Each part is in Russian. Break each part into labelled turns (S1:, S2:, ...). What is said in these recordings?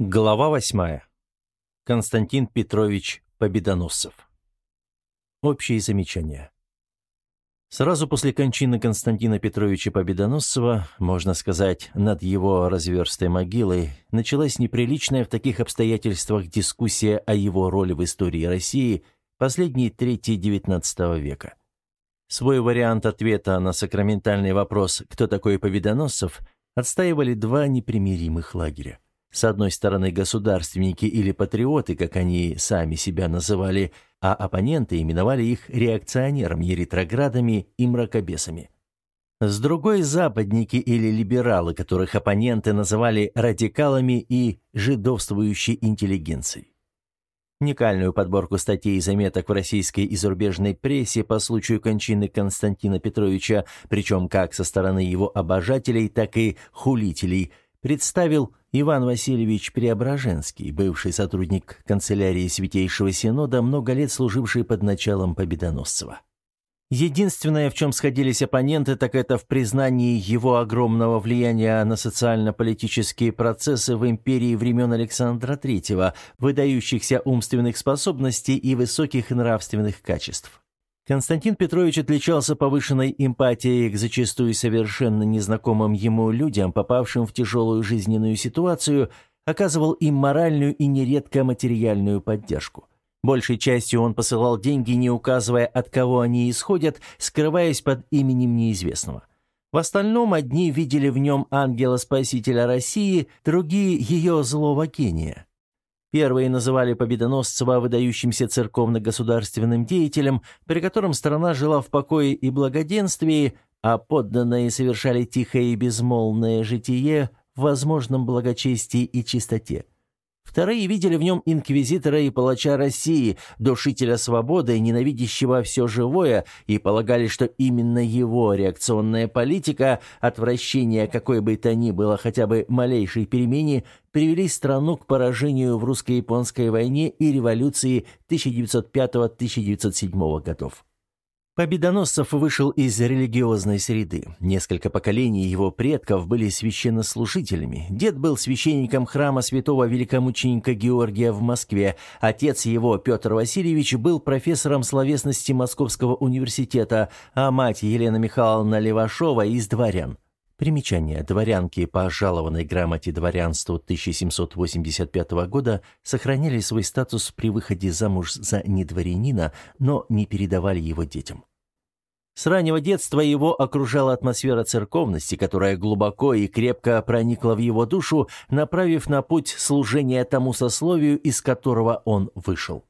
S1: Глава восьмая. Константин Петрович Победоносцев. Общие замечания. Сразу после кончины Константина Петровича Победоносцева, можно сказать, над его разверстой могилой, началась неприличная в таких обстоятельствах дискуссия о его роли в истории России последней трети XIX века. Свой вариант ответа на сакраментальный вопрос «Кто такой Победоносцев?» отстаивали два непримиримых лагеря. С одной стороны, государственники или патриоты, как они сами себя называли, а оппоненты именовали их реакционерами, ретроградами и мракобесами. С другой – западники или либералы, которых оппоненты называли радикалами и жидовствующей интеллигенцией. Уникальную подборку статей и заметок в российской и зарубежной прессе по случаю кончины Константина Петровича, причем как со стороны его обожателей, так и хулителей, представил Иван Васильевич Преображенский, бывший сотрудник канцелярии Святейшего Синода, много лет служивший под началом Победоносцева. Единственное, в чем сходились оппоненты, так это в признании его огромного влияния на социально-политические процессы в империи времен Александра III, выдающихся умственных способностей и высоких нравственных качеств. Константин Петрович отличался повышенной эмпатией к зачастую совершенно незнакомым ему людям, попавшим в тяжелую жизненную ситуацию, оказывал им моральную и нередко материальную поддержку. Большей частью он посылал деньги, не указывая, от кого они исходят, скрываясь под именем неизвестного. В остальном одни видели в нем ангела-спасителя России, другие – ее злого гения. Первые называли Победоносцева выдающимся церковно-государственным деятелем, при котором страна жила в покое и благоденствии, а подданные совершали тихое и безмолвное житие в возможном благочестии и чистоте. Вторые видели в нем инквизитора и палача России, душителя свободы, ненавидящего все живое, и полагали, что именно его реакционная политика, отвращение какой бы то ни было хотя бы малейшей перемене, привели страну к поражению в русско-японской войне и революции 1905-1907 годов. Победоносцев вышел из религиозной среды. Несколько поколений его предков были священнослужителями. Дед был священником храма святого великомученика Георгия в Москве. Отец его, Петр Васильевич, был профессором словесности Московского университета, а мать Елена Михайловна Левашова из дворян. Примечание. Дворянки по жалованной грамоте дворянству 1785 года сохраняли свой статус при выходе замуж за недворянина, но не передавали его детям. С раннего детства его окружала атмосфера церковности, которая глубоко и крепко проникла в его душу, направив на путь служения тому сословию, из которого он вышел.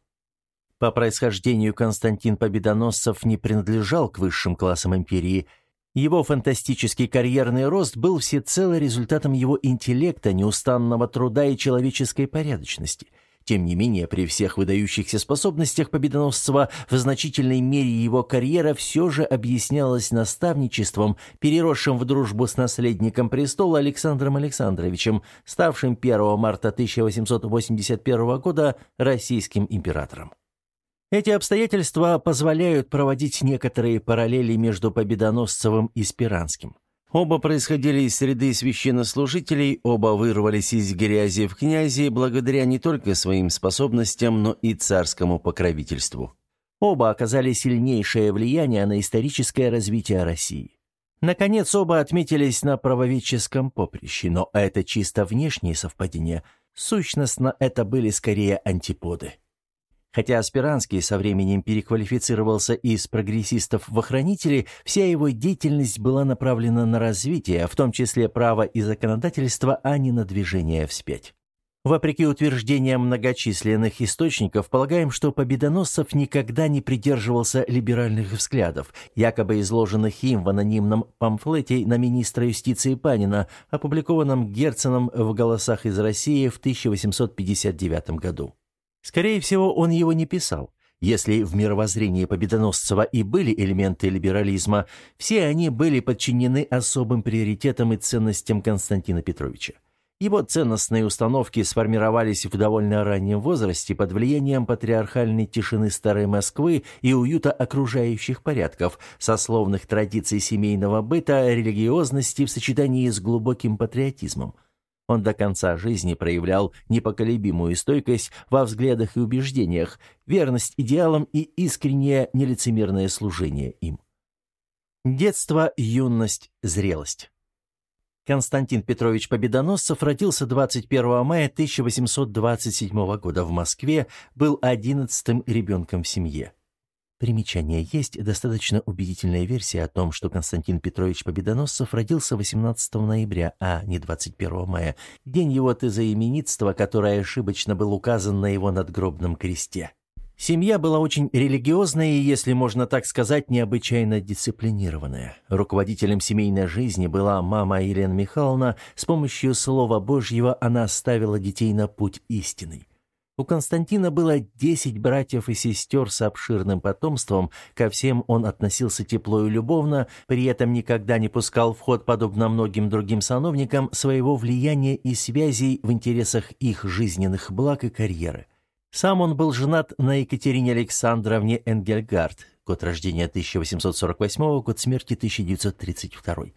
S1: По происхождению Константин Победоносцев не принадлежал к высшим классам империи – его фантастический карьерный рост был всецело результатом его интеллекта, неустанного труда и человеческой порядочности. Тем не менее, при всех выдающихся способностях Победоносцева в значительной мере его карьера все же объяснялась наставничеством, переросшим в дружбу с наследником престола Александром Александровичем, ставшим 1 марта 1881 года российским императором. Эти обстоятельства позволяют проводить некоторые параллели между Победоносцевым и Спиранским. Оба происходили из среды священнослужителей, оба вырвались из грязи в князи благодаря не только своим способностям, но и царскому покровительству. Оба оказали сильнейшее влияние на историческое развитие России. Наконец, оба отметились на правоведческом поприще, но это чисто внешние совпадения. Сущностно это были скорее антиподы. Хотя Аспиранский со временем переквалифицировался из прогрессистов в охранители, вся его деятельность была направлена на развитие, в том числе право и законодательство, а не на движение вспять. Вопреки утверждениям многочисленных источников, полагаем, что Победоносцев никогда не придерживался либеральных взглядов, якобы изложенных им в анонимном памфлете на министра юстиции Панина, опубликованном Герценом в «Голосах из России» в 1859 году. Скорее всего, он его не писал. Если в мировоззрении Победоносцева и были элементы либерализма, все они были подчинены особым приоритетам и ценностям Константина Петровича. Его ценностные установки сформировались в довольно раннем возрасте под влиянием патриархальной тишины старой Москвы и уюта окружающих порядков, сословных традиций семейного быта, религиозности в сочетании с глубоким патриотизмом. Он до конца жизни проявлял непоколебимую стойкость во взглядах и убеждениях, верность идеалам и искреннее нелицемерное служение им. Детство, юность, зрелость. Константин Петрович Победоносцев родился 21 мая 1827 года в Москве, был одиннадцатым ребенком в семье. Примечание. Есть достаточно убедительная версия о том, что Константин Петрович Победоносцев родился 18 ноября, а не 21 мая, день его тезоименитства, который ошибочно был указан на его надгробном кресте. Семья была очень религиозная и, если можно так сказать, необычайно дисциплинированная. Руководителем семейной жизни была мама Елена Михайловна. С помощью Слова Божьего она ставила детей на путь истинный. У Константина было десять братьев и сестер с обширным потомством, ко всем он относился тепло и любовно, при этом никогда не пускал в ход, подобно многим другим сановникам, своего влияния и связей в интересах их жизненных благ и карьеры. Сам он был женат на Екатерине Александровне Энгельгард, год рождения 1848, год смерти 1932.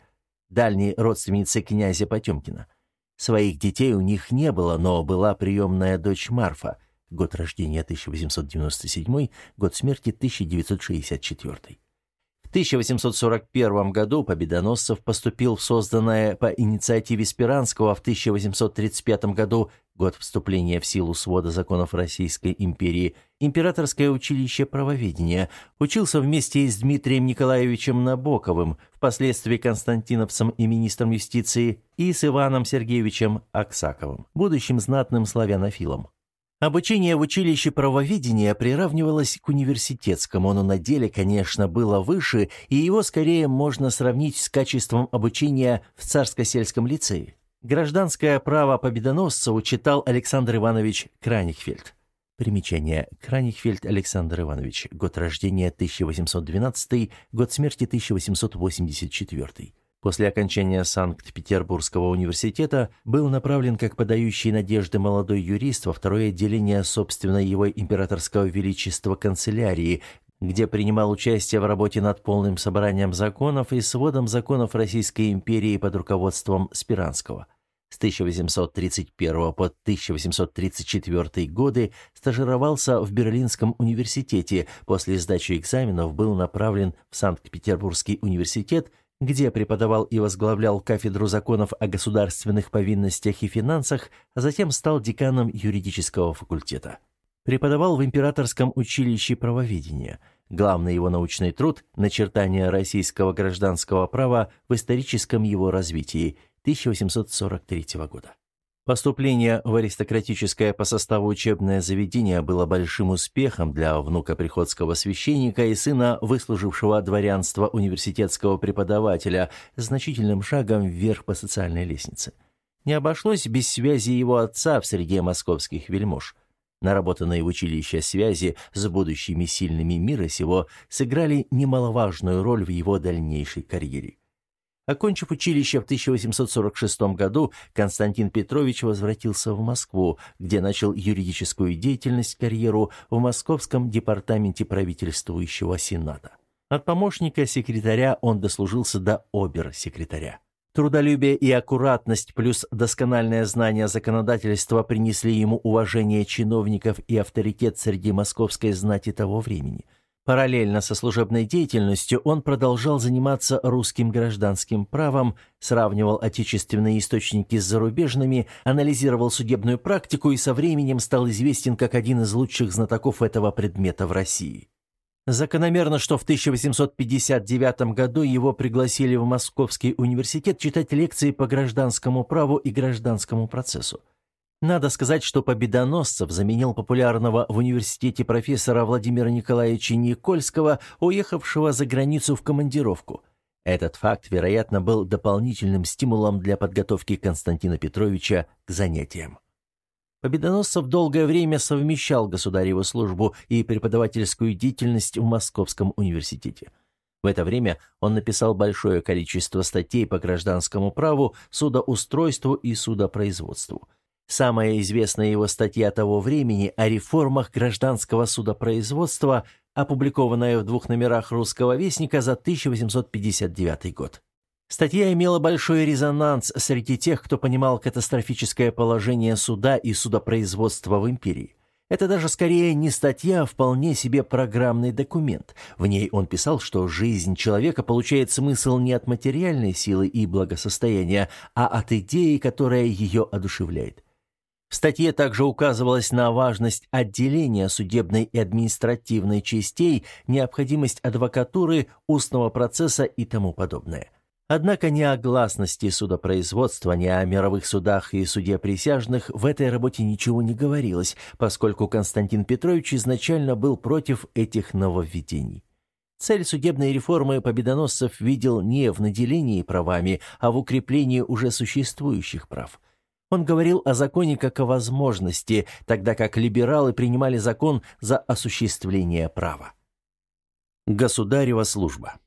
S1: Дальней родственницы князя Потемкина. Своих детей у них не было, но была приемная дочь Марфа, год рождения 1897, год смерти 1964. В 1841 году Победоносцев поступил в созданное по инициативе Спиранского в 1835 году, год вступления в силу свода законов Российской империи, Императорское училище правоведения, учился вместе с Дмитрием Николаевичем Набоковым, впоследствии Константиновцем и министром юстиции, и с Иваном Сергеевичем Аксаковым, будущим знатным славянофилом. Обучение в училище правоведения приравнивалось к университетскому, но на деле, конечно, было выше, и его скорее можно сравнить с качеством обучения в царско-сельском лицее. Гражданское право победоносца учитал Александр Иванович Кранихфельд. Примечание. Кранихфельд Александр Иванович. Год рождения 1812, год смерти 1884. После окончания Санкт-Петербургского университета был направлен как подающий надежды молодой юрист во второе отделение собственно его императорского величества канцелярии, где принимал участие в работе над полным собранием законов и сводом законов Российской империи под руководством Спиранского. С 1831 по 1834 годы стажировался в Берлинском университете, после сдачи экзаменов был направлен в Санкт-Петербургский университет, где преподавал и возглавлял кафедру законов о государственных повинностях и финансах, а затем стал деканом юридического факультета. Преподавал в Императорском училище правоведения. Главный его научный труд «Начертание российского гражданского права в историческом его развитии» 1843 года. Поступление в аристократическое по составу учебное заведение было большим успехом для внука приходского священника и сына выслужившего дворянства университетского преподавателя, значительным шагом вверх по социальной лестнице. Не обошлось без связи его отца в среде московских вельмож. Наработанные в училище связи с будущими сильными мира сего сыграли немаловажную роль в его дальнейшей карьере. Окончив училище в 1846 году, Константин Петрович возвратился в Москву, где начал юридическую деятельность, карьеру в Московском департаменте правительствующего Сената. От помощника секретаря он дослужился до обер-секретаря. Трудолюбие и аккуратность плюс доскональное знание законодательства принесли ему уважение чиновников и авторитет среди московской знати того времени – Параллельно со служебной деятельностью он продолжал заниматься русским гражданским правом, сравнивал отечественные источники с зарубежными, анализировал судебную практику и со временем стал известен как один из лучших знатоков этого предмета в России. Закономерно, что в 1859 году его пригласили в Московский университет читать лекции по гражданскому праву и гражданскому процессу. Надо сказать, что Победоносцев заменил популярного в университете профессора Владимира Николаевича Никольского, уехавшего за границу в командировку. Этот факт, вероятно, был дополнительным стимулом для подготовки Константина Петровича к занятиям. Победоносцев долгое время совмещал государеву службу и преподавательскую деятельность в Московском университете. В это время он написал большое количество статей по гражданскому праву, судоустройству и судопроизводству – Самая известная его статья того времени о реформах гражданского судопроизводства, опубликованная в двух номерах «Русского вестника» за 1859 год. Статья имела большой резонанс среди тех, кто понимал катастрофическое положение суда и судопроизводства в империи. Это даже скорее не статья, а вполне себе программный документ. В ней он писал, что жизнь человека получает смысл не от материальной силы и благосостояния, а от идеи, которая ее одушевляет. В статье также указывалось на важность отделения судебной и административной частей, необходимость адвокатуры, устного процесса и тому подобное. Однако ни о гласности судопроизводства, ни о мировых судах и суде присяжных в этой работе ничего не говорилось, поскольку Константин Петрович изначально был против этих нововведений. Цель судебной реформы победоносцев видел не в наделении правами, а в укреплении уже существующих прав. Он говорил о законе как о возможности, тогда как либералы принимали закон за осуществление права. Государева служба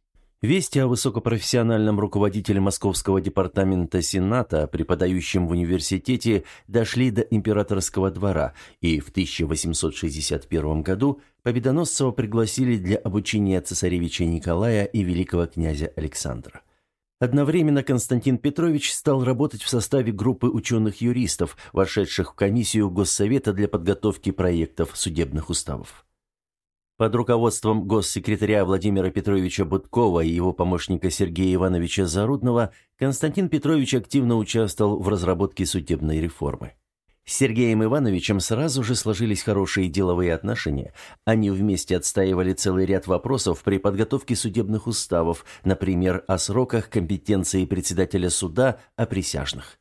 S1: Вести о высокопрофессиональном руководителе Московского департамента Сената, преподающем в университете, дошли до императорского двора, и в 1861 году Победоносцева пригласили для обучения цесаревича Николая и великого князя Александра. Одновременно Константин Петрович стал работать в составе группы ученых-юристов, вошедших в комиссию Госсовета для подготовки проектов судебных уставов. Под руководством госсекретаря Владимира Петровича Будкова и его помощника Сергея Ивановича Зарудного Константин Петрович активно участвовал в разработке судебной реформы. С Сергеем Ивановичем сразу же сложились хорошие деловые отношения. Они вместе отстаивали целый ряд вопросов при подготовке судебных уставов, например, о сроках компетенции председателя суда, о присяжных.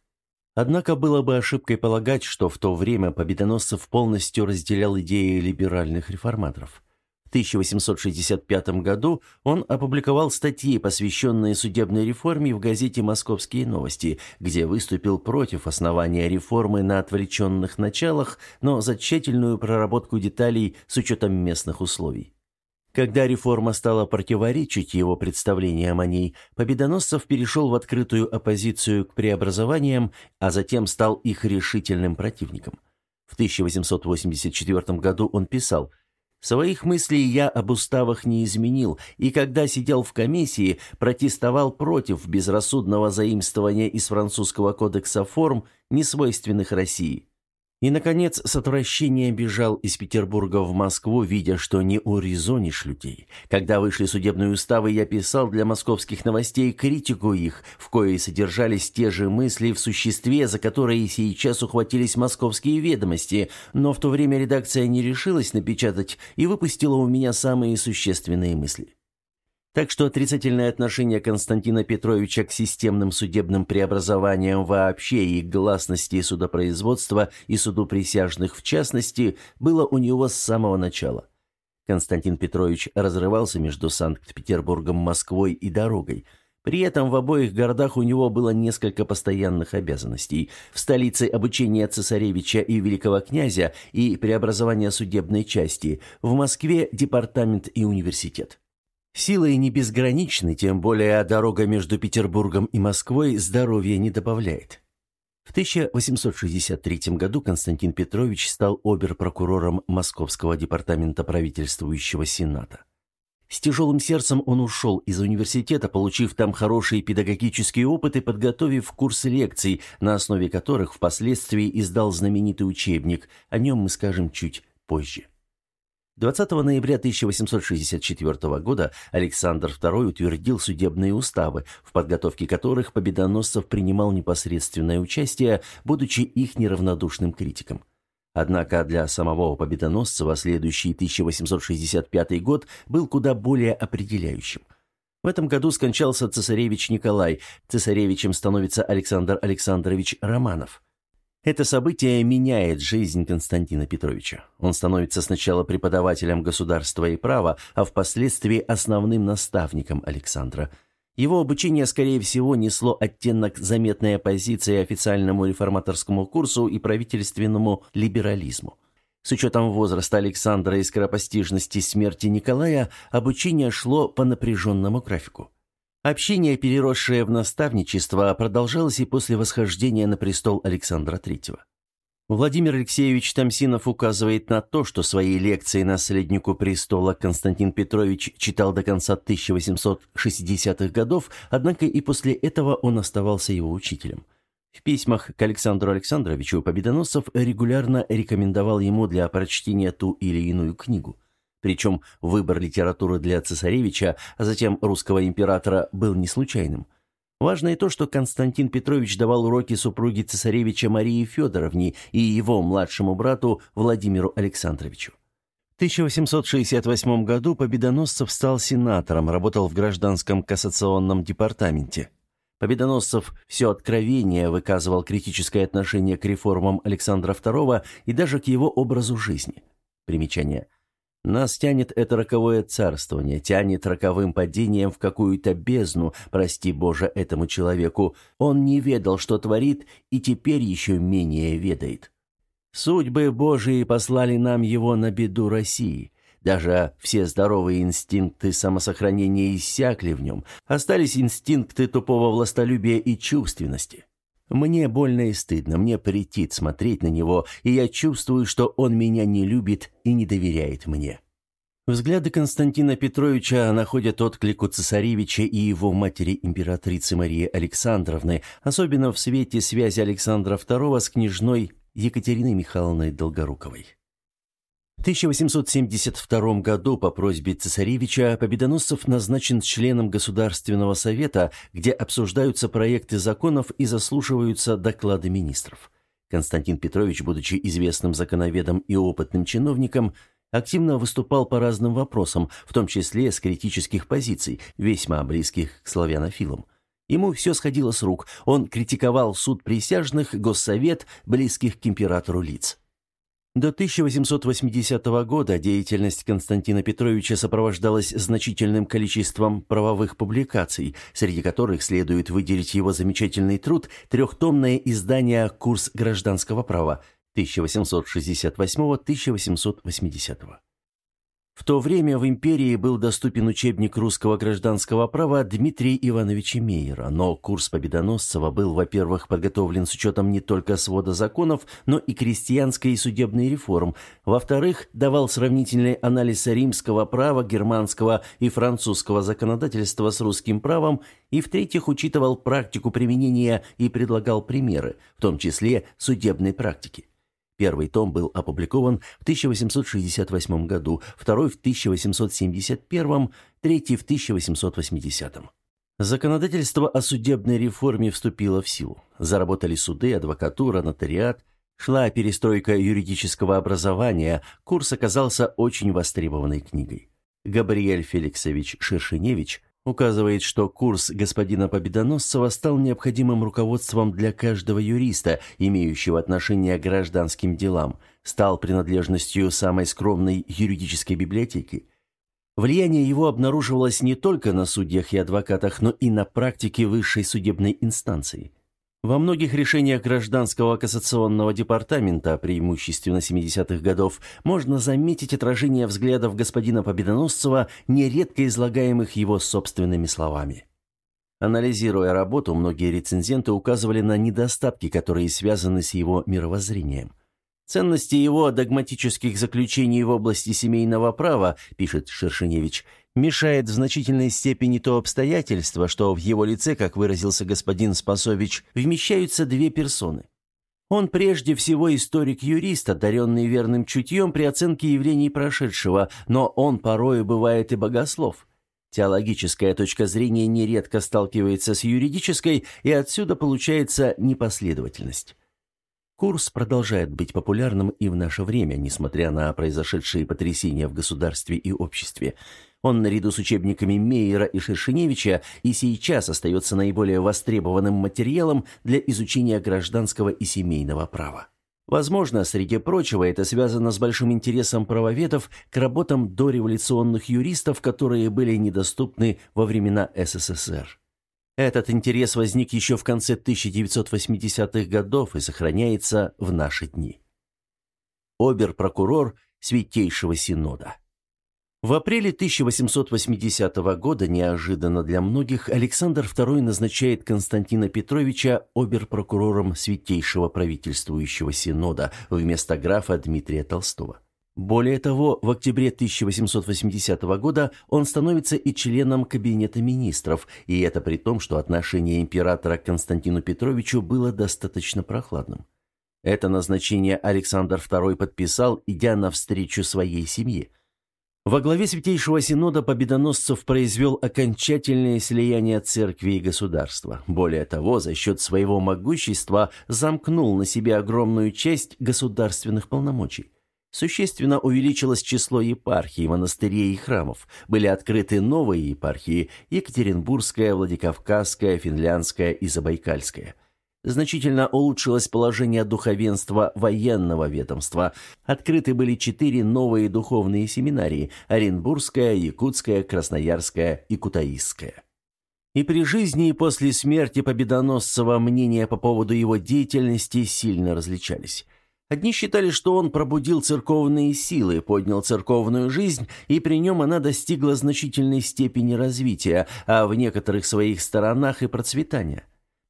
S1: Однако было бы ошибкой полагать, что в то время Победоносцев полностью разделял идеи либеральных реформаторов. В 1865 году он опубликовал статьи, посвященные судебной реформе в газете «Московские новости», где выступил против основания реформы на отвлеченных началах, но за тщательную проработку деталей с учетом местных условий. Когда реформа стала противоречить его представлениям о ней, Победоносцев перешел в открытую оппозицию к преобразованиям, а затем стал их решительным противником. В 1884 году он писал – Своих мыслей я об уставах не изменил, и когда сидел в комиссии, протестовал против безрассудного заимствования из французского кодекса форм, несвойственных России. И, наконец, с отвращением бежал из Петербурга в Москву, видя, что не урезонишь людей. Когда вышли судебные уставы, я писал для московских новостей критику их, в коей содержались те же мысли в существе, за которые сейчас ухватились московские ведомости, но в то время редакция не решилась напечатать и выпустила у меня самые существенные мысли. Так что отрицательное отношение Константина Петровича к системным судебным преобразованиям вообще и к гласности судопроизводства и суду присяжных в частности было у него с самого начала. Константин Петрович разрывался между Санкт-Петербургом, Москвой и дорогой. При этом в обоих городах у него было несколько постоянных обязанностей. В столице обучение цесаревича и великого князя и преобразование судебной части, в Москве департамент и университет. Силы не безграничны, тем более дорога между Петербургом и Москвой здоровья не добавляет. В 1863 году Константин Петрович стал обер-прокурором Московского департамента правительствующего Сената. С тяжелым сердцем он ушел из университета, получив там хороший педагогический опыт и подготовив курс лекций, на основе которых впоследствии издал знаменитый учебник, о нем мы скажем чуть позже. 20 ноября 1864 года Александр II утвердил судебные уставы, в подготовке которых Победоносцев принимал непосредственное участие, будучи их неравнодушным критиком. Однако для самого Победоносцева следующий 1865 год был куда более определяющим. В этом году скончался цесаревич Николай, цесаревичем становится Александр Александрович Романов – это событие меняет жизнь Константина Петровича. Он становится сначала преподавателем государства и права, а впоследствии основным наставником Александра. Его обучение, скорее всего, несло оттенок заметной оппозиции официальному реформаторскому курсу и правительственному либерализму. С учетом возраста Александра и скоропостижности смерти Николая, обучение шло по напряженному графику. Общение, переросшее в наставничество, продолжалось и после восхождения на престол Александра III. Владимир Алексеевич Тамсинов указывает на то, что свои лекции наследнику престола Константин Петрович читал до конца 1860-х годов, однако и после этого он оставался его учителем. В письмах к Александру Александровичу Победоносцев регулярно рекомендовал ему для прочтения ту или иную книгу. Причем выбор литературы для цесаревича, а затем русского императора, был не случайным – Важно и то, что Константин Петрович давал уроки супруге цесаревича Марии Федоровне и его младшему брату Владимиру Александровичу. В 1868 году Победоносцев стал сенатором, работал в гражданском кассационном департаменте. Победоносцев все откровение выказывал критическое отношение к реформам Александра II и даже к его образу жизни. Примечание – нас тянет это роковое царствование, тянет роковым падением в какую-то бездну, прости Боже, этому человеку. Он не ведал, что творит, и теперь еще менее ведает. Судьбы Божии послали нам его на беду России. Даже все здоровые инстинкты самосохранения иссякли в нем, остались инстинкты тупого властолюбия и чувственности. Мне больно и стыдно, мне претит смотреть на него, и я чувствую, что он меня не любит и не доверяет мне. Взгляды Константина Петровича находят отклик у цесаревича и его матери императрицы Марии Александровны, особенно в свете связи Александра II с княжной Екатериной Михайловной Долгоруковой. В 1872 году по просьбе цесаревича Победоносцев назначен членом Государственного совета, где обсуждаются проекты законов и заслушиваются доклады министров. Константин Петрович, будучи известным законоведом и опытным чиновником, активно выступал по разным вопросам, в том числе с критических позиций, весьма близких к славянофилам. Ему все сходило с рук. Он критиковал суд присяжных, госсовет, близких к императору лиц. До 1880 года деятельность Константина Петровича сопровождалась значительным количеством правовых публикаций, среди которых следует выделить его замечательный труд «Трехтомное издание «Курс гражданского права» 1868-1880». В то время в империи был доступен учебник русского гражданского права Дмитрия Ивановича Мейера, но курс Победоносцева был, во-первых, подготовлен с учетом не только свода законов, но и крестьянской и судебной реформ, во-вторых, давал сравнительный анализ римского права, германского и французского законодательства с русским правом, и, в-третьих, учитывал практику применения и предлагал примеры, в том числе судебной практики. Первый том был опубликован в 1868 году, второй в 1871, третий в 1880. Законодательство о судебной реформе вступило в силу. Заработали суды, адвокатура, нотариат, шла перестройка юридического образования, курс оказался очень востребованной книгой. Габриэль Феликсович Шершеневич указывает, что курс господина Победоносцева стал необходимым руководством для каждого юриста, имеющего отношение к гражданским делам, стал принадлежностью самой скромной юридической библиотеки. Влияние его обнаруживалось не только на судьях и адвокатах, но и на практике высшей судебной инстанции. Во многих решениях гражданского кассационного департамента, преимущественно 70-х годов, можно заметить отражение взглядов господина Победоносцева, нередко излагаемых его собственными словами. Анализируя работу, многие рецензенты указывали на недостатки, которые связаны с его мировоззрением. Ценности его догматических заключений в области семейного права, пишет Шершеневич, мешает в значительной степени то обстоятельство, что в его лице, как выразился господин Спасович, вмещаются две персоны. Он прежде всего историк-юрист, одаренный верным чутьем при оценке явлений прошедшего, но он порою бывает и богослов. Теологическая точка зрения нередко сталкивается с юридической, и отсюда получается непоследовательность. Курс продолжает быть популярным и в наше время, несмотря на произошедшие потрясения в государстве и обществе. Он наряду с учебниками Мейера и Шершеневича и сейчас остается наиболее востребованным материалом для изучения гражданского и семейного права. Возможно, среди прочего, это связано с большим интересом правоведов к работам дореволюционных юристов, которые были недоступны во времена СССР. Этот интерес возник еще в конце 1980-х годов и сохраняется в наши дни. Обер-прокурор Святейшего Синода В апреле 1880 года неожиданно для многих Александр II назначает Константина Петровича оберпрокурором Святейшего правительствующего синода вместо графа Дмитрия Толстого. Более того, в октябре 1880 года он становится и членом Кабинета министров, и это при том, что отношение императора к Константину Петровичу было достаточно прохладным. Это назначение Александр II подписал, идя навстречу своей семье – во главе Святейшего Синода Победоносцев произвел окончательное слияние церкви и государства. Более того, за счет своего могущества замкнул на себе огромную часть государственных полномочий. Существенно увеличилось число епархий, монастырей и храмов. Были открыты новые епархии – Екатеринбургская, Владикавказская, Финляндская и Забайкальская – Значительно улучшилось положение духовенства военного ведомства. Открыты были четыре новые духовные семинарии – Оренбургская, Якутская, Красноярская и Кутаисская. И при жизни и после смерти Победоносцева мнения по поводу его деятельности сильно различались. Одни считали, что он пробудил церковные силы, поднял церковную жизнь, и при нем она достигла значительной степени развития, а в некоторых своих сторонах и процветания.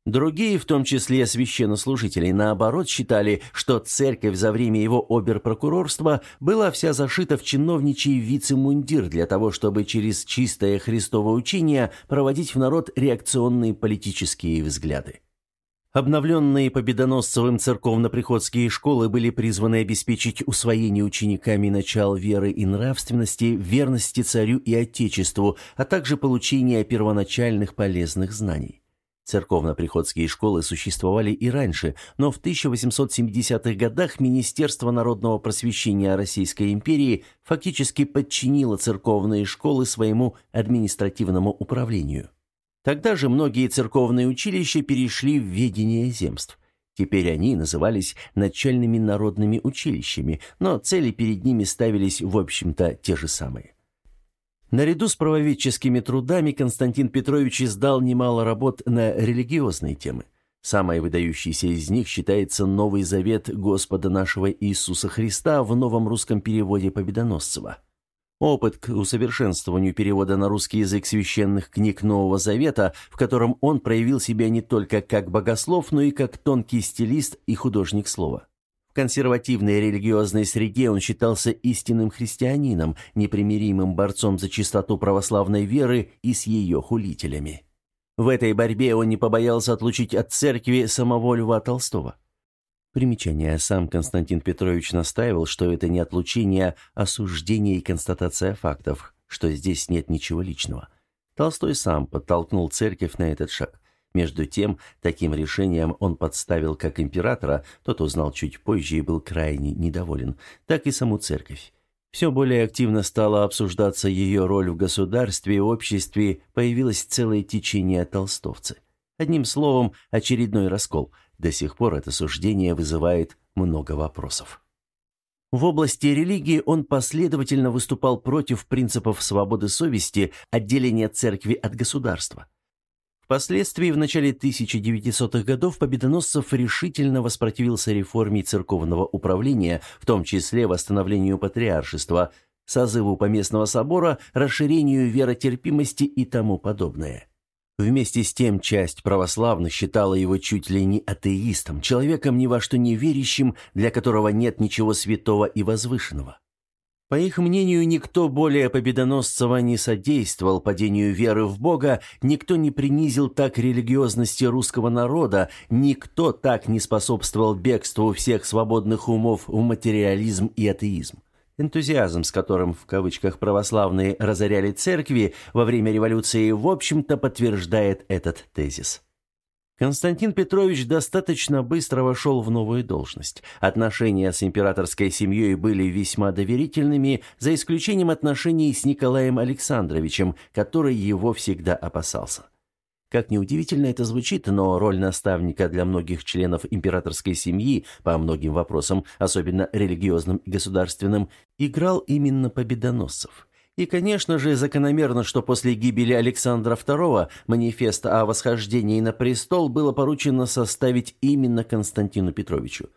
S1: Другие, в том числе священнослужители, наоборот считали, что церковь за время его оберпрокурорства была вся зашита в чиновничий вице-мундир для того, чтобы через чистое Христово учение проводить в народ реакционные политические взгляды. Обновленные Победоносцевым церковно-приходские школы были призваны обеспечить усвоение учениками начал веры и нравственности, верности царю и отечеству, а также получение первоначальных полезных знаний. Церковно-приходские школы существовали и раньше, но в 1870-х годах Министерство народного просвещения Российской империи фактически подчинило церковные школы своему административному управлению. Тогда же многие церковные училища перешли в ведение земств. Теперь они назывались начальными народными училищами, но цели перед ними ставились, в общем-то, те же самые. Наряду с правоведческими трудами Константин Петрович издал немало работ на религиозные темы. Самой выдающейся из них считается Новый Завет Господа нашего Иисуса Христа в новом русском переводе Победоносцева. Опыт к усовершенствованию перевода на русский язык священных книг Нового Завета, в котором он проявил себя не только как богослов, но и как тонкий стилист и художник слова. Консервативной религиозной среде он считался истинным христианином, непримиримым борцом за чистоту православной веры и с ее хулителями. В этой борьбе он не побоялся отлучить от церкви самого Льва Толстого. Примечание. Сам Константин Петрович настаивал, что это не отлучение, а суждение и констатация фактов, что здесь нет ничего личного. Толстой сам подтолкнул церковь на этот шаг. Между тем, таким решением он подставил как императора, тот узнал чуть позже и был крайне недоволен, так и саму церковь. Все более активно стало обсуждаться ее роль в государстве и обществе, появилось целое течение толстовцы. Одним словом, очередной раскол. До сих пор это суждение вызывает много вопросов. В области религии он последовательно выступал против принципов свободы совести, отделения церкви от государства. Впоследствии, в начале 1900-х годов, Победоносцев решительно воспротивился реформе церковного управления, в том числе восстановлению патриаршества, созыву поместного собора, расширению веротерпимости и тому подобное. Вместе с тем, часть православных считала его чуть ли не атеистом, человеком ни во что не верящим, для которого нет ничего святого и возвышенного. По их мнению, никто более Победоносцева не содействовал падению веры в Бога, никто не принизил так религиозности русского народа, никто так не способствовал бегству всех свободных умов в материализм и атеизм. Энтузиазм, с которым в кавычках православные разоряли церкви во время революции, в общем-то подтверждает этот тезис. Константин Петрович достаточно быстро вошел в новую должность. Отношения с императорской семьей были весьма доверительными, за исключением отношений с Николаем Александровичем, который его всегда опасался. Как неудивительно это звучит, но роль наставника для многих членов императорской семьи по многим вопросам, особенно религиозным и государственным, играл именно Победоносцев. И, конечно же, закономерно, что после гибели Александра II манифест о восхождении на престол было поручено составить именно Константину Петровичу.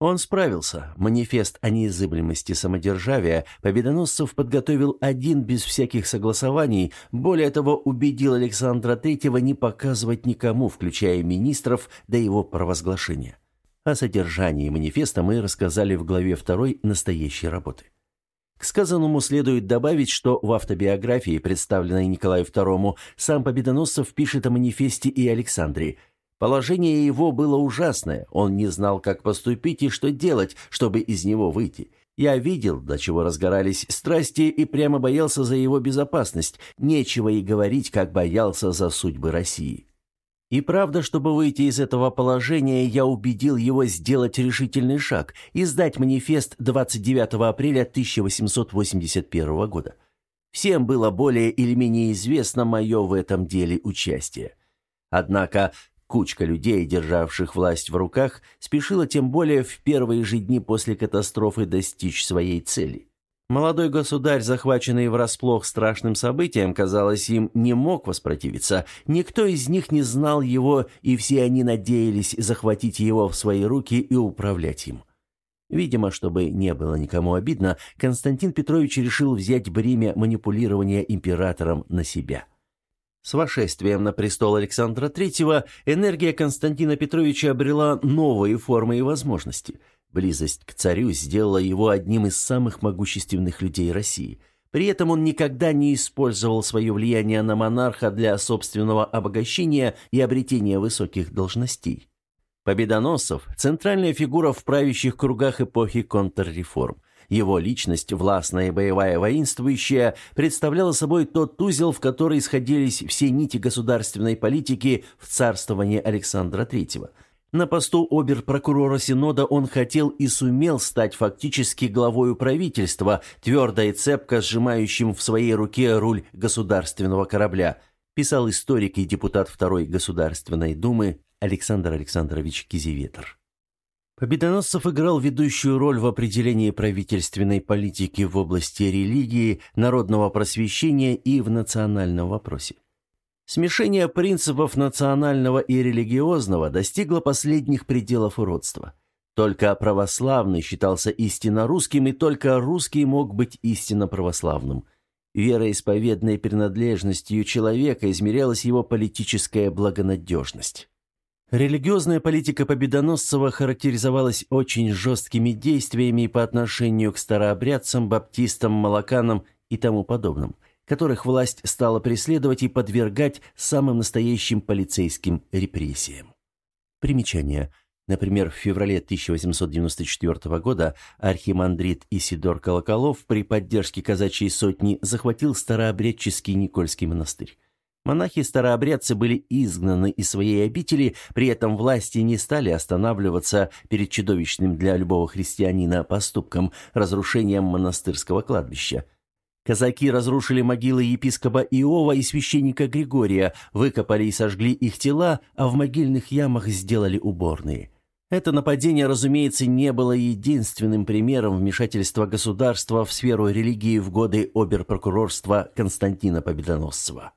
S1: Он справился. Манифест о неизыблемости самодержавия Победоносцев подготовил один без всяких согласований, более того, убедил Александра III не показывать никому, включая министров, до его провозглашения. О содержании манифеста мы рассказали в главе 2 настоящей работы. К сказанному следует добавить, что в автобиографии, представленной Николаю II, сам Победоносцев пишет о манифесте и Александре – Положение его было ужасное, он не знал, как поступить и что делать, чтобы из него выйти. Я видел, до чего разгорались страсти, и прямо боялся за его безопасность. Нечего и говорить, как боялся за судьбы России. И правда, чтобы выйти из этого положения, я убедил его сделать решительный шаг и сдать манифест 29 апреля 1881 года. Всем было более или менее известно мое в этом деле участие. Однако Кучка людей, державших власть в руках, спешила тем более в первые же дни после катастрофы достичь своей цели. Молодой государь, захваченный врасплох страшным событием, казалось, им не мог воспротивиться. Никто из них не знал его, и все они надеялись захватить его в свои руки и управлять им. Видимо, чтобы не было никому обидно, Константин Петрович решил взять бремя манипулирования императором на себя. С вошествием на престол Александра III энергия Константина Петровича обрела новые формы и возможности. Близость к царю сделала его одним из самых могущественных людей России. При этом он никогда не использовал свое влияние на монарха для собственного обогащения и обретения высоких должностей. Победоносов – центральная фигура в правящих кругах эпохи контрреформ. Его личность, властная и боевая воинствующая, представляла собой тот узел, в который сходились все нити государственной политики в царствовании Александра III. На посту обер-прокурора Синода он хотел и сумел стать фактически главою правительства, твердо и цепко сжимающим в своей руке руль государственного корабля, писал историк и депутат Второй Государственной Думы Александр Александрович Кизеветер. Победоносцев играл ведущую роль в определении правительственной политики в области религии, народного просвещения и в национальном вопросе. Смешение принципов национального и религиозного достигло последних пределов уродства. Только православный считался истинно русским, и только русский мог быть истинно православным. Вероисповедной принадлежностью человека измерялась его политическая благонадежность. Религиозная политика Победоносцева характеризовалась очень жесткими действиями по отношению к старообрядцам, баптистам, молоканам и тому подобным, которых власть стала преследовать и подвергать самым настоящим полицейским репрессиям. Примечание. Например, в феврале 1894 года архимандрит Исидор Колоколов при поддержке казачьей сотни захватил старообрядческий Никольский монастырь. Монахи-старообрядцы были изгнаны из своей обители, при этом власти не стали останавливаться перед чудовищным для любого христианина поступком – разрушением монастырского кладбища. Казаки разрушили могилы епископа Иова и священника Григория, выкопали и сожгли их тела, а в могильных ямах сделали уборные. Это нападение, разумеется, не было единственным примером вмешательства государства в сферу религии в годы оберпрокурорства Константина Победоносцева.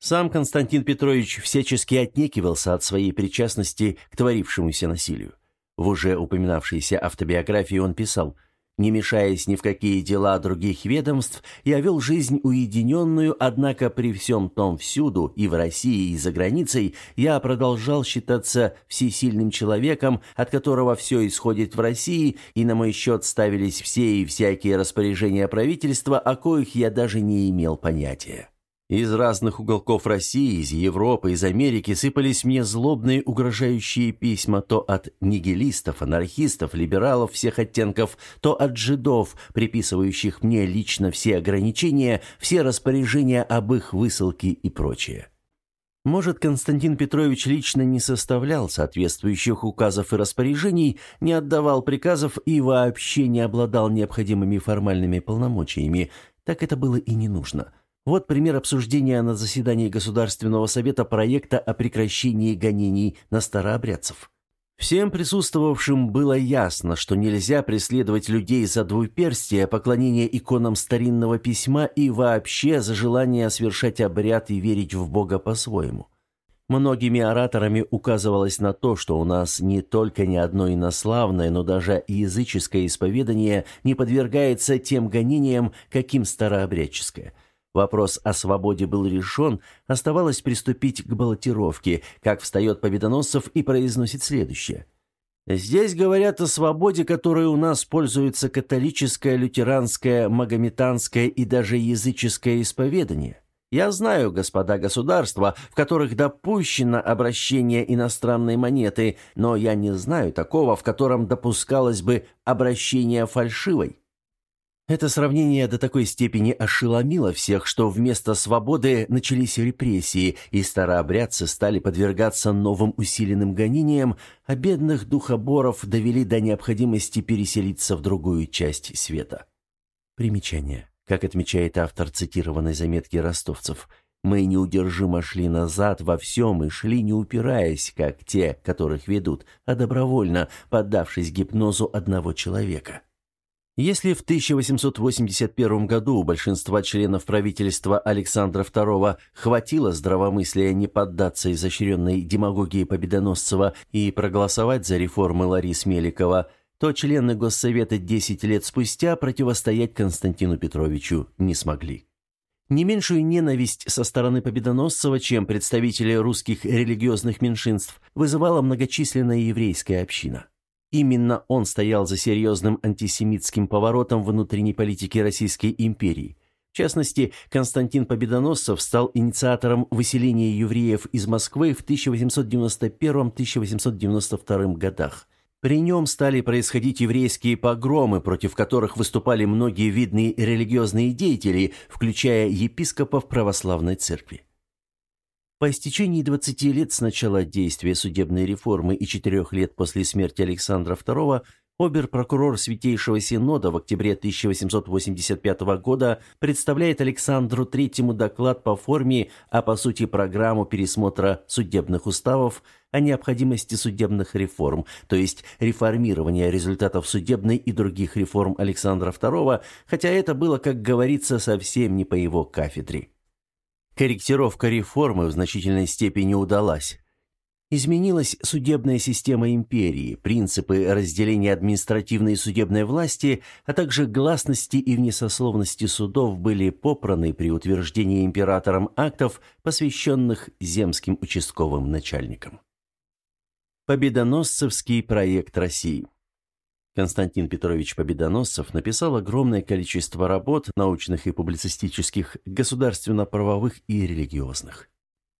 S1: Сам Константин Петрович всячески отнекивался от своей причастности к творившемуся насилию. В уже упоминавшейся автобиографии он писал «Не мешаясь ни в какие дела других ведомств, я вел жизнь уединенную, однако при всем том всюду, и в России, и за границей, я продолжал считаться всесильным человеком, от которого все исходит в России, и на мой счет ставились все и всякие распоряжения правительства, о коих я даже не имел понятия». Из разных уголков России, из Европы, из Америки сыпались мне злобные угрожающие письма то от нигилистов, анархистов, либералов всех оттенков, то от жидов, приписывающих мне лично все ограничения, все распоряжения об их высылке и прочее. Может, Константин Петрович лично не составлял соответствующих указов и распоряжений, не отдавал приказов и вообще не обладал необходимыми формальными полномочиями. Так это было и не нужно. Вот пример обсуждения на заседании Государственного совета проекта о прекращении гонений на старообрядцев. Всем присутствовавшим было ясно, что нельзя преследовать людей за двуперстие, поклонение иконам старинного письма и вообще за желание совершать обряд и верить в Бога по-своему. Многими ораторами указывалось на то, что у нас не только не одно инославное, но даже языческое исповедание не подвергается тем гонениям, каким старообрядческое. Вопрос о свободе был решен, оставалось приступить к баллотировке, как встает Победоносцев и произносит следующее. «Здесь говорят о свободе, которой у нас пользуется католическое, лютеранское, магометанское и даже языческое исповедание». Я знаю, господа государства, в которых допущено обращение иностранной монеты, но я не знаю такого, в котором допускалось бы обращение фальшивой. Это сравнение до такой степени ошеломило всех, что вместо свободы начались репрессии, и старообрядцы стали подвергаться новым усиленным гонениям, а бедных духоборов довели до необходимости переселиться в другую часть света. Примечание. Как отмечает автор цитированной заметки ростовцев, мы неудержимо шли назад во всем и шли не упираясь, как те, которых ведут, а добровольно, поддавшись гипнозу одного человека. Если в 1881 году у большинства членов правительства Александра II хватило здравомыслия не поддаться изощренной демагогии Победоносцева и проголосовать за реформы Ларис Меликова, то члены Госсовета 10 лет спустя противостоять Константину Петровичу не смогли. Не меньшую ненависть со стороны Победоносцева, чем представители русских религиозных меньшинств, вызывала многочисленная еврейская община. Именно он стоял за серьезным антисемитским поворотом внутренней политики Российской империи. В частности, Константин Победоносцев стал инициатором выселения евреев из Москвы в 1891-1892 годах – при нем стали происходить еврейские погромы, против которых выступали многие видные религиозные деятели, включая епископов православной церкви. По истечении 20 лет с начала действия судебной реформы и 4 лет после смерти Александра II обер-прокурор Святейшего Синода в октябре 1885 года представляет Александру III доклад по форме, а по сути программу пересмотра судебных уставов – о необходимости судебных реформ, то есть реформирования результатов судебной и других реформ Александра II, хотя это было, как говорится, совсем не по его кафедре. Корректировка реформы в значительной степени удалась. Изменилась судебная система империи, принципы разделения административной и судебной власти, а также гласности и внесословности судов были попраны при утверждении императором актов, посвященных земским участковым начальникам. Победоносцевский проект России. Константин Петрович Победоносцев написал огромное количество работ, научных и публицистических, государственно-правовых и религиозных.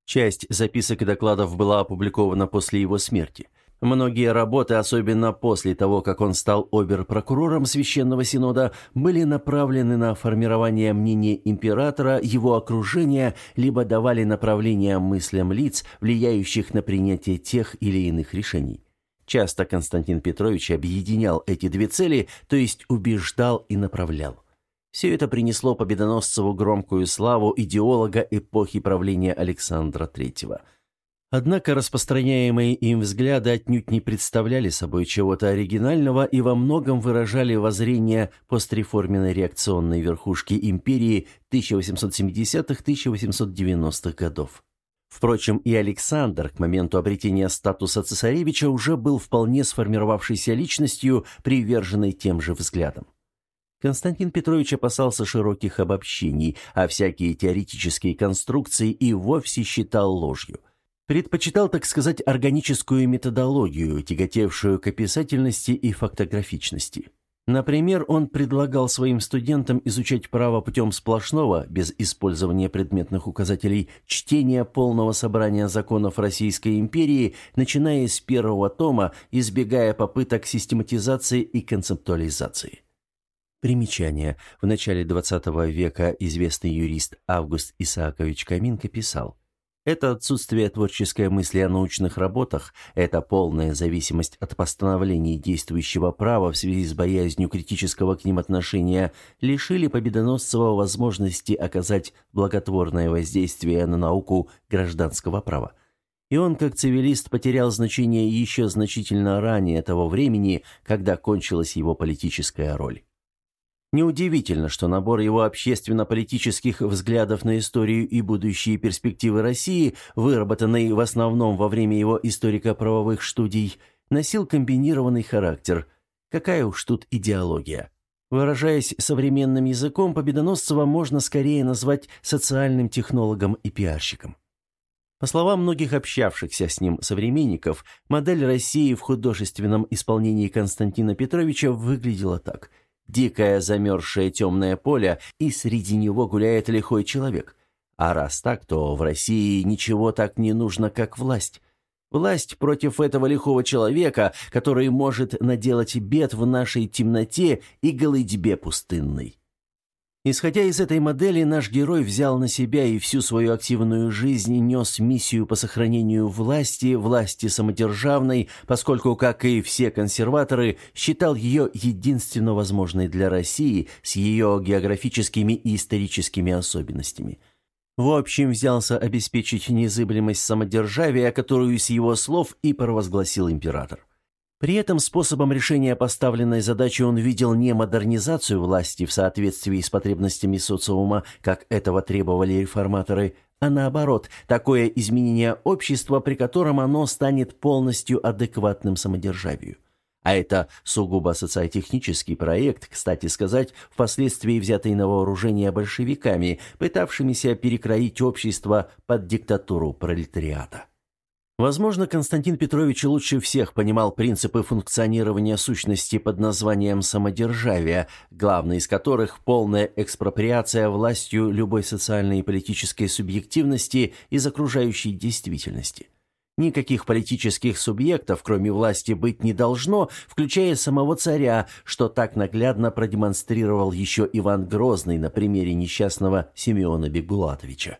S1: Часть записок и докладов была опубликована после его смерти. Многие работы, особенно после того, как он стал обер-прокурором Священного Синода, были направлены на формирование мнения императора, его окружения, либо давали направление мыслям лиц, влияющих на принятие тех или иных решений. Часто Константин Петрович объединял эти две цели, то есть убеждал и направлял. Все это принесло Победоносцеву громкую славу идеолога эпохи правления Александра III – Однако распространяемые им взгляды отнюдь не представляли собой чего-то оригинального и во многом выражали воззрения постреформенной реакционной верхушки империи 1870-1890-х годов. Впрочем, и Александр к моменту обретения статуса цесаревича уже был вполне сформировавшейся личностью, приверженной тем же взглядам. Константин Петрович опасался широких обобщений, а всякие теоретические конструкции и вовсе считал ложью. Предпочитал, так сказать, органическую методологию, тяготевшую к описательности и фактографичности. Например, он предлагал своим студентам изучать право путем сплошного, без использования предметных указателей, чтения полного собрания законов Российской империи, начиная с первого тома, избегая попыток систематизации и концептуализации. Примечание. В начале XX века известный юрист Август Исаакович Каминко писал это отсутствие творческой мысли о научных работах, это полная зависимость от постановлений действующего права в связи с боязнью критического к ним отношения лишили Победоносцева возможности оказать благотворное воздействие на науку гражданского права. И он, как цивилист, потерял значение еще значительно ранее того времени, когда кончилась его политическая роль. Неудивительно, что набор его общественно-политических взглядов на историю и будущие перспективы России, выработанный в основном во время его историко-правовых студий, носил комбинированный характер. Какая уж тут идеология. Выражаясь современным языком, Победоносцева можно скорее назвать социальным технологом и пиарщиком. По словам многих общавшихся с ним современников, модель России в художественном исполнении Константина Петровича выглядела так – Дикое замерзшее темное поле, и среди него гуляет лихой человек. А раз так, то в России ничего так не нужно, как власть. Власть против этого лихого человека, который может наделать бед в нашей темноте и голыдьбе пустынной. Исходя из этой модели, наш герой взял на себя и всю свою активную жизнь нес миссию по сохранению власти, власти самодержавной, поскольку, как и все консерваторы, считал ее единственно возможной для России с ее географическими и историческими особенностями. В общем, взялся обеспечить незыблемость самодержавия, которую с его слов и провозгласил император. При этом способом решения поставленной задачи он видел не модернизацию власти в соответствии с потребностями социума, как этого требовали реформаторы, а наоборот, такое изменение общества, при котором оно станет полностью адекватным самодержавию. А это сугубо социотехнический проект, кстати сказать, впоследствии взятый на вооружение большевиками, пытавшимися перекроить общество под диктатуру пролетариата. Возможно, Константин Петрович лучше всех понимал принципы функционирования сущности под названием самодержавие, главный из которых – полная экспроприация властью любой социальной и политической субъективности из окружающей действительности. Никаких политических субъектов, кроме власти, быть не должно, включая самого царя, что так наглядно продемонстрировал еще Иван Грозный на примере несчастного Симеона Бегулатовича.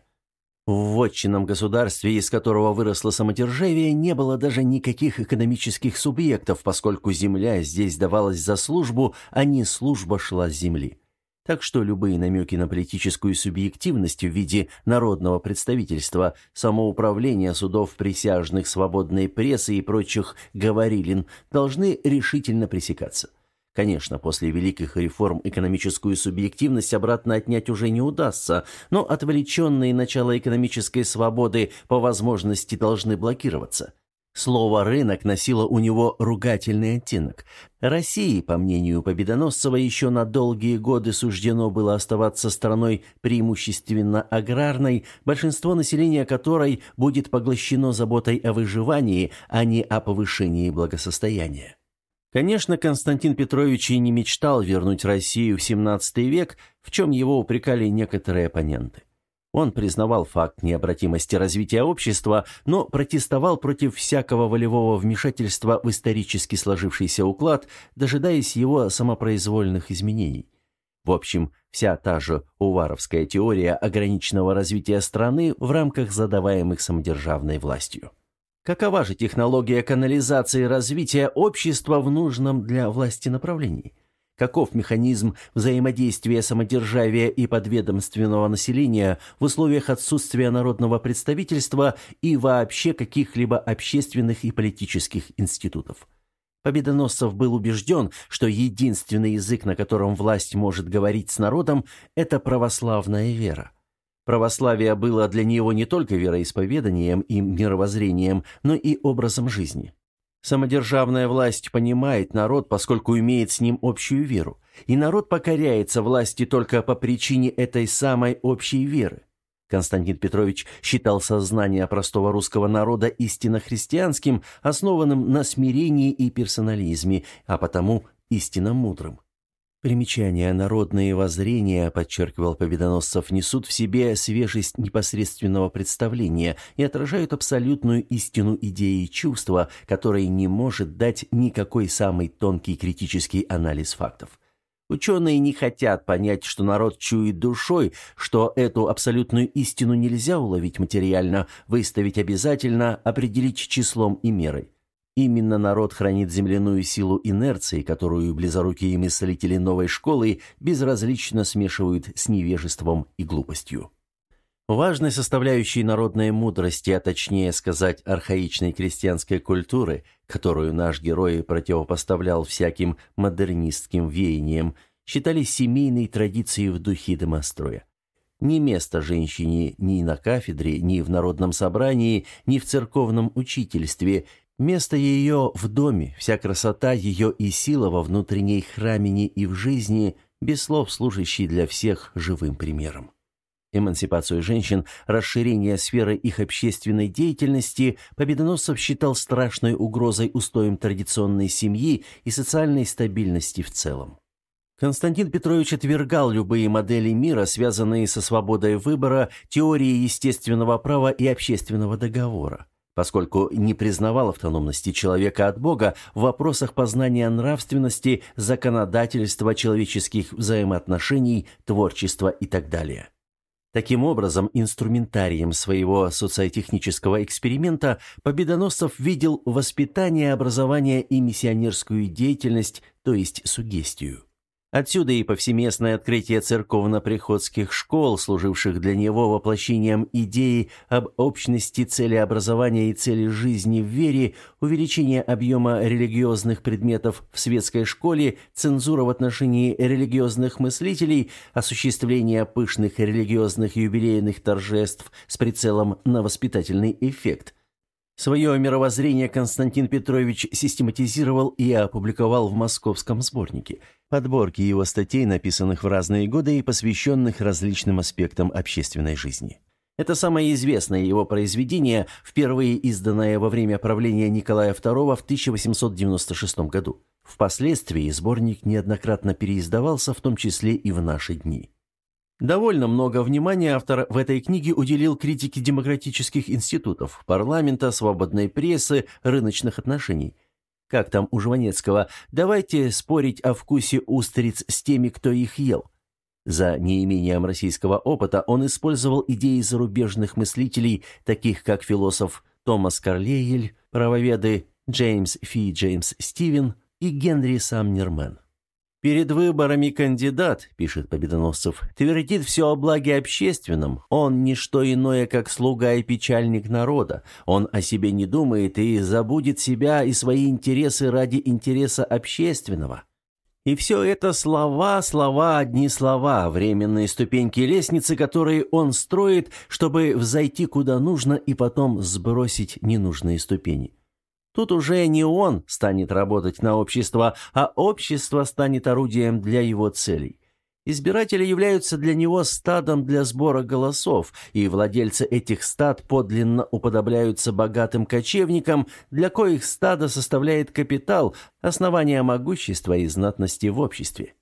S1: В вотчинном государстве, из которого выросло самодержавие, не было даже никаких экономических субъектов, поскольку земля здесь давалась за службу, а не служба шла с земли. Так что любые намеки на политическую субъективность в виде народного представительства, самоуправления судов присяжных, свободной прессы и прочих говорилин должны решительно пресекаться. Конечно, после великих реформ экономическую субъективность обратно отнять уже не удастся, но отвлеченные начала экономической свободы по возможности должны блокироваться. Слово «рынок» носило у него ругательный оттенок. России, по мнению Победоносцева, еще на долгие годы суждено было оставаться страной преимущественно аграрной, большинство населения которой будет поглощено заботой о выживании, а не о повышении благосостояния. Конечно, Константин Петрович и не мечтал вернуть Россию в XVII век, в чем его упрекали некоторые оппоненты. Он признавал факт необратимости развития общества, но протестовал против всякого волевого вмешательства в исторически сложившийся уклад, дожидаясь его самопроизвольных изменений. В общем, вся та же уваровская теория ограниченного развития страны в рамках задаваемых самодержавной властью. Какова же технология канализации развития общества в нужном для власти направлении? Каков механизм взаимодействия самодержавия и подведомственного населения в условиях отсутствия народного представительства и вообще каких-либо общественных и политических институтов? Победоносцев был убежден, что единственный язык, на котором власть может говорить с народом, это православная вера. Православие было для него не только вероисповеданием и мировоззрением, но и образом жизни. Самодержавная власть понимает народ, поскольку имеет с ним общую веру, и народ покоряется власти только по причине этой самой общей веры. Константин Петрович считал сознание простого русского народа истинно христианским, основанным на смирении и персонализме, а потому истинно мудрым. Примечание «Народные воззрения», подчеркивал Победоносцев, несут в себе свежесть непосредственного представления и отражают абсолютную истину идеи и чувства, которой не может дать никакой самый тонкий критический анализ фактов. Ученые не хотят понять, что народ чует душой, что эту абсолютную истину нельзя уловить материально, выставить обязательно, определить числом и мерой. Именно народ хранит земляную силу инерции, которую близорукие мыслители новой школы безразлично смешивают с невежеством и глупостью. Важной составляющей народной мудрости, а точнее сказать архаичной крестьянской культуры, которую наш герой противопоставлял всяким модернистским веяниям, считались семейной традицией в духе домостроя. Не место женщине ни на кафедре, ни в народном собрании, ни в церковном учительстве. Место ее в доме, вся красота ее и сила во внутренней храмине и в жизни, без слов служащей для всех живым примером. Эмансипацию женщин, расширение сферы их общественной деятельности Победоносцев считал страшной угрозой устоям традиционной семьи и социальной стабильности в целом. Константин Петрович отвергал любые модели мира, связанные со свободой выбора, теорией естественного права и общественного договора, поскольку не признавал автономности человека от Бога в вопросах познания нравственности, законодательства, человеческих взаимоотношений, творчества и так далее. Таким образом, инструментарием своего социотехнического эксперимента Победоносцев видел воспитание, образование и миссионерскую деятельность, то есть сугестию. Отсюда и повсеместное открытие церковно-приходских школ, служивших для него воплощением идеи об общности цели образования и цели жизни в вере, увеличение объема религиозных предметов в светской школе, цензура в отношении религиозных мыслителей, осуществление пышных религиозных юбилейных торжеств с прицелом на воспитательный эффект – Свое мировоззрение Константин Петрович систематизировал и опубликовал в московском сборнике. Подборки его статей, написанных в разные годы и посвященных различным аспектам общественной жизни. Это самое известное его произведение, впервые изданное во время правления Николая II в 1896 году. Впоследствии сборник неоднократно переиздавался, в том числе и в наши дни. Довольно много внимания автор в этой книге уделил критике демократических институтов, парламента, свободной прессы, рыночных отношений. Как там у Жванецкого, давайте спорить о вкусе устриц с теми, кто их ел. За неимением российского опыта он использовал идеи зарубежных мыслителей, таких как философ Томас Карлейль, правоведы Джеймс Фи Джеймс Стивен и Генри Самнермен. «Перед выборами кандидат, — пишет Победоносцев, — твердит все о благе общественном. Он не что иное, как слуга и печальник народа. Он о себе не думает и забудет себя и свои интересы ради интереса общественного». И все это слова, слова, одни слова, временные ступеньки лестницы, которые он строит, чтобы взойти куда нужно и потом сбросить ненужные ступени. Тут уже не он станет работать на общество, а общество станет орудием для его целей. Избиратели являются для него стадом для сбора голосов, и владельцы этих стад подлинно уподобляются богатым кочевникам, для коих стадо составляет капитал, основание могущества и знатности в обществе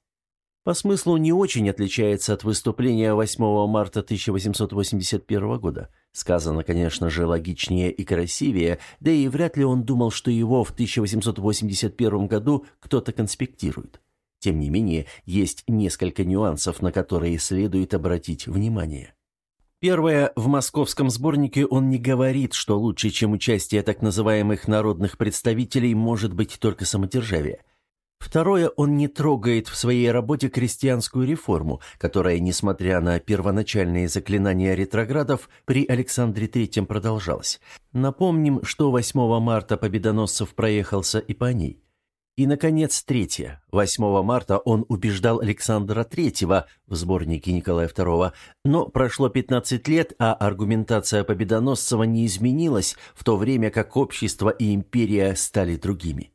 S1: по смыслу не очень отличается от выступления 8 марта 1881 года. Сказано, конечно же, логичнее и красивее, да и вряд ли он думал, что его в 1881 году кто-то конспектирует. Тем не менее, есть несколько нюансов, на которые следует обратить внимание. Первое, в московском сборнике он не говорит, что лучше, чем участие так называемых народных представителей, может быть только самодержавие. Второе, он не трогает в своей работе крестьянскую реформу, которая, несмотря на первоначальные заклинания ретроградов, при Александре III продолжалась. Напомним, что 8 марта Победоносцев проехался и по ней. И, наконец, третье. 8 марта он убеждал Александра III в сборнике Николая II, но прошло 15 лет, а аргументация Победоносцева не изменилась, в то время как общество и империя стали другими.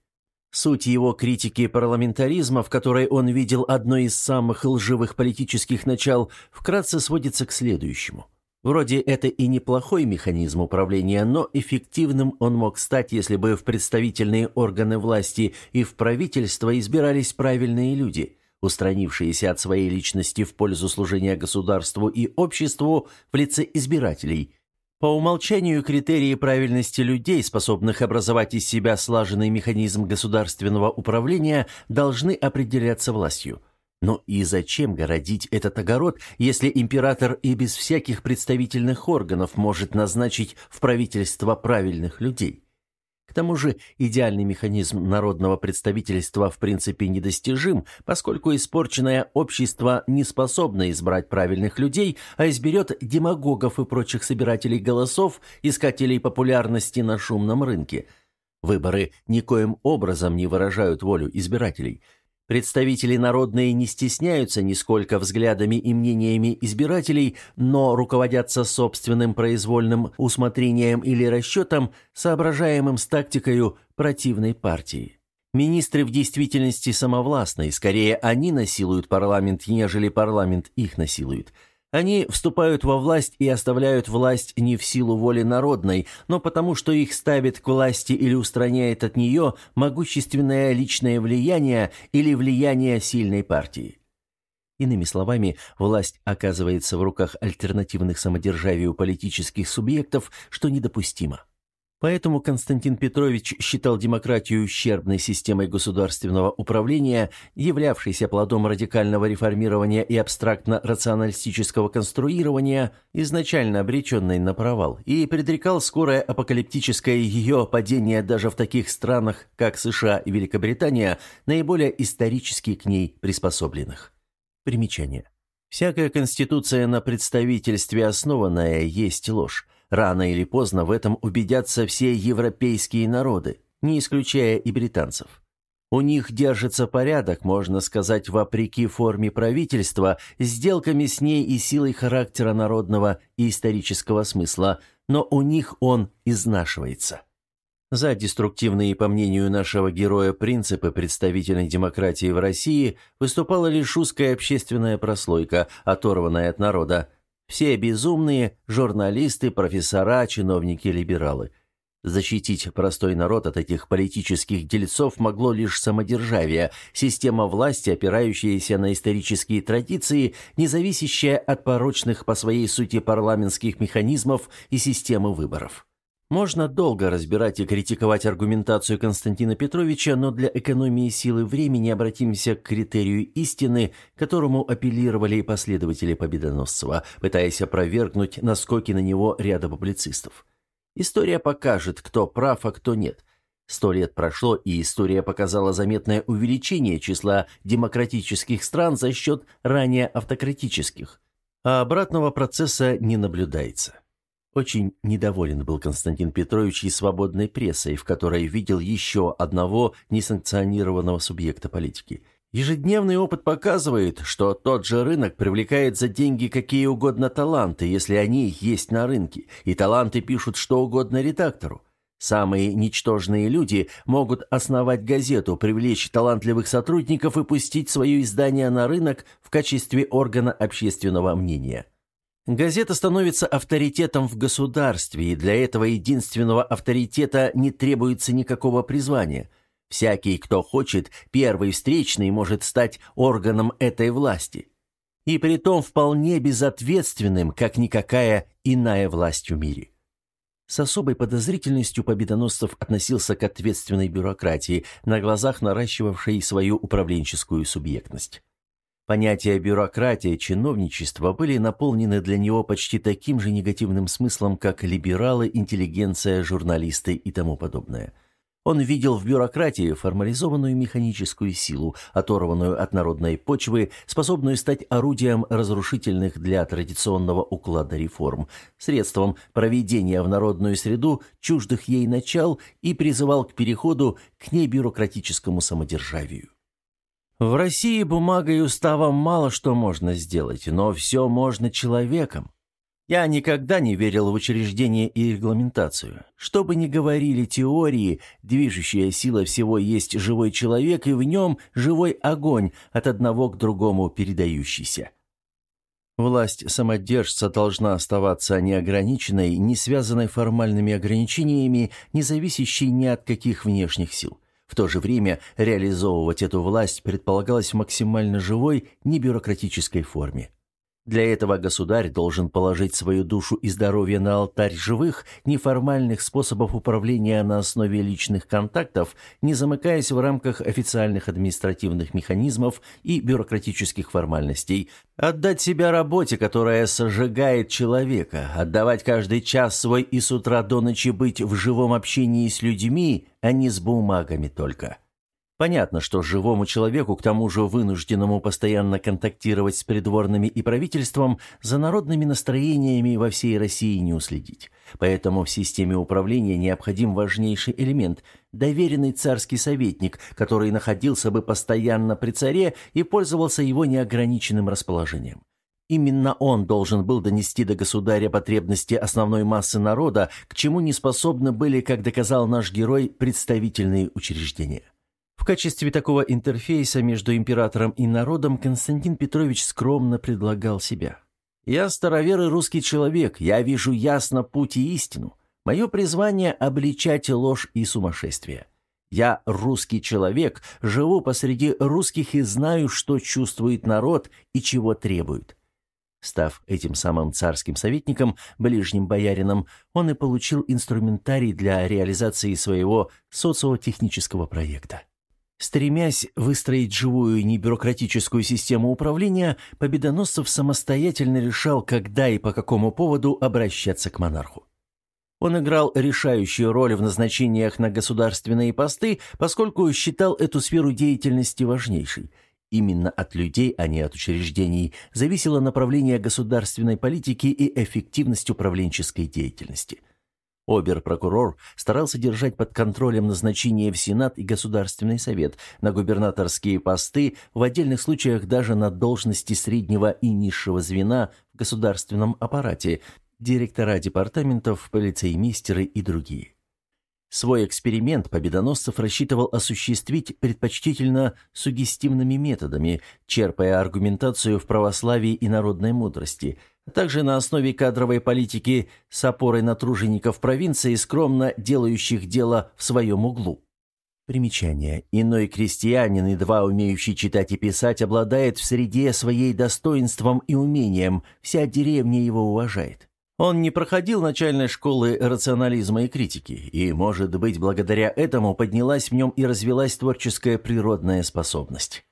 S1: Суть его критики парламентаризма, в которой он видел одно из самых лживых политических начал, вкратце сводится к следующему. Вроде это и неплохой механизм управления, но эффективным он мог стать, если бы в представительные органы власти и в правительство избирались правильные люди, устранившиеся от своей личности в пользу служения государству и обществу в лице избирателей – по умолчанию критерии правильности людей, способных образовать из себя слаженный механизм государственного управления, должны определяться властью. Но и зачем городить этот огород, если император и без всяких представительных органов может назначить в правительство правильных людей? К тому же идеальный механизм народного представительства в принципе недостижим, поскольку испорченное общество не способно избрать правильных людей, а изберет демагогов и прочих собирателей голосов, искателей популярности на шумном рынке. Выборы никоим образом не выражают волю избирателей. Представители народные не стесняются нисколько взглядами и мнениями избирателей, но руководятся собственным произвольным усмотрением или расчетом, соображаемым с тактикою противной партии. Министры в действительности самовластны, скорее они насилуют парламент, нежели парламент их насилует – они вступают во власть и оставляют власть не в силу воли народной, но потому что их ставит к власти или устраняет от нее могущественное личное влияние или влияние сильной партии. Иными словами, власть оказывается в руках альтернативных самодержавию политических субъектов, что недопустимо. Поэтому Константин Петрович считал демократию ущербной системой государственного управления, являвшейся плодом радикального реформирования и абстрактно-рационалистического конструирования, изначально обреченной на провал, и предрекал скорое апокалиптическое ее падение даже в таких странах, как США и Великобритания, наиболее исторически к ней приспособленных. Примечание. Всякая конституция на представительстве основанная есть ложь. Рано или поздно в этом убедятся все европейские народы, не исключая и британцев. У них держится порядок, можно сказать, вопреки форме правительства, сделками с ней и силой характера народного и исторического смысла, но у них он изнашивается. За деструктивные, по мнению нашего героя, принципы представительной демократии в России выступала лишь узкая общественная прослойка, оторванная от народа, все безумные – журналисты, профессора, чиновники-либералы. Защитить простой народ от этих политических дельцов могло лишь самодержавие, система власти, опирающаяся на исторические традиции, не зависящая от порочных по своей сути парламентских механизмов и системы выборов. Можно долго разбирать и критиковать аргументацию Константина Петровича, но для экономии силы времени обратимся к критерию истины, которому апеллировали последователи Победоносцева, пытаясь опровергнуть наскоки на него ряда публицистов. История покажет, кто прав, а кто нет. Сто лет прошло, и история показала заметное увеличение числа демократических стран за счет ранее автократических, а обратного процесса не наблюдается. Очень недоволен был Константин Петрович и свободной прессой, в которой видел еще одного несанкционированного субъекта политики. Ежедневный опыт показывает, что тот же рынок привлекает за деньги какие угодно таланты, если они есть на рынке, и таланты пишут что угодно редактору. Самые ничтожные люди могут основать газету, привлечь талантливых сотрудников и пустить свое издание на рынок в качестве органа общественного мнения. Газета становится авторитетом в государстве, и для этого единственного авторитета не требуется никакого призвания. Всякий, кто хочет, первый встречный может стать органом этой власти. И притом вполне безответственным, как никакая иная власть в мире. С особой подозрительностью Победоносцев относился к ответственной бюрократии, на глазах наращивавшей свою управленческую субъектность. Понятия бюрократия, чиновничество были наполнены для него почти таким же негативным смыслом, как либералы, интеллигенция, журналисты и тому подобное. Он видел в бюрократии формализованную механическую силу, оторванную от народной почвы, способную стать орудием разрушительных для традиционного уклада реформ, средством проведения в народную среду чуждых ей начал и призывал к переходу к небюрократическому самодержавию. В России бумагой и уставом мало что можно сделать, но все можно человеком. Я никогда не верил в учреждение и регламентацию. Что бы ни говорили теории, движущая сила всего есть живой человек, и в нем живой огонь, от одного к другому передающийся. Власть самодержца должна оставаться неограниченной, не связанной формальными ограничениями, не зависящей ни от каких внешних сил. В то же время реализовывать эту власть предполагалось в максимально живой, небюрократической форме. Для этого государь должен положить свою душу и здоровье на алтарь живых, неформальных способов управления на основе личных контактов, не замыкаясь в рамках официальных административных механизмов и бюрократических формальностей, отдать себя работе, которая сожигает человека, отдавать каждый час свой и с утра до ночи быть в живом общении с людьми, а не с бумагами только. Понятно, что живому человеку, к тому же вынужденному постоянно контактировать с придворными и правительством, за народными настроениями во всей России не уследить. Поэтому в системе управления необходим важнейший элемент – доверенный царский советник, который находился бы постоянно при царе и пользовался его неограниченным расположением. Именно он должен был донести до государя потребности основной массы народа, к чему не способны были, как доказал наш герой, представительные учреждения. В качестве такого интерфейса между императором и народом Константин Петрович скромно предлагал себя. «Я староверый русский человек, я вижу ясно путь и истину. Мое призвание – обличать ложь и сумасшествие. Я русский человек, живу посреди русских и знаю, что чувствует народ и чего требует». Став этим самым царским советником, ближним боярином, он и получил инструментарий для реализации своего социотехнического проекта. Стремясь выстроить живую небюрократическую систему управления, Победоносцев самостоятельно решал, когда и по какому поводу обращаться к монарху. Он играл решающую роль в назначениях на государственные посты, поскольку считал эту сферу деятельности важнейшей. Именно от людей, а не от учреждений, зависело направление государственной политики и эффективность управленческой деятельности – Обер-прокурор старался держать под контролем назначение в Сенат и Государственный совет, на губернаторские посты, в отдельных случаях даже на должности среднего и низшего звена в государственном аппарате, директора департаментов, полицеймейстеры и другие. Свой эксперимент Победоносцев рассчитывал осуществить предпочтительно сугестивными методами, черпая аргументацию в православии и народной мудрости – также на основе кадровой политики с опорой на тружеников провинции, скромно делающих дело в своем углу. Примечание. Иной крестьянин, едва умеющий читать и писать, обладает в среде своей достоинством и умением, вся деревня его уважает. Он не проходил начальной школы рационализма и критики, и, может быть, благодаря этому поднялась в нем и развилась творческая природная способность.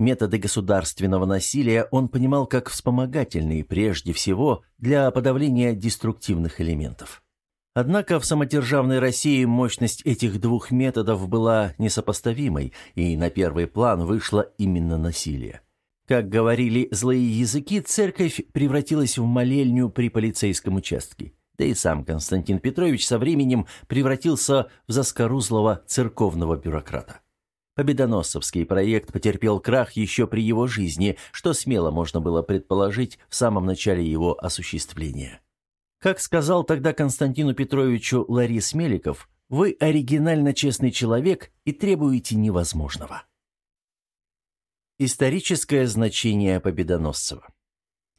S1: Методы государственного насилия он понимал как вспомогательные прежде всего для подавления деструктивных элементов. Однако в самодержавной России мощность этих двух методов была несопоставимой, и на первый план вышло именно насилие. Как говорили злые языки, церковь превратилась в молельню при полицейском участке. Да и сам Константин Петрович со временем превратился в заскорузлого церковного бюрократа. Победоносцевский проект потерпел крах еще при его жизни, что смело можно было предположить в самом начале его осуществления. Как сказал тогда Константину Петровичу Ларис Меликов, «Вы оригинально честный человек и требуете невозможного». Историческое значение Победоносцева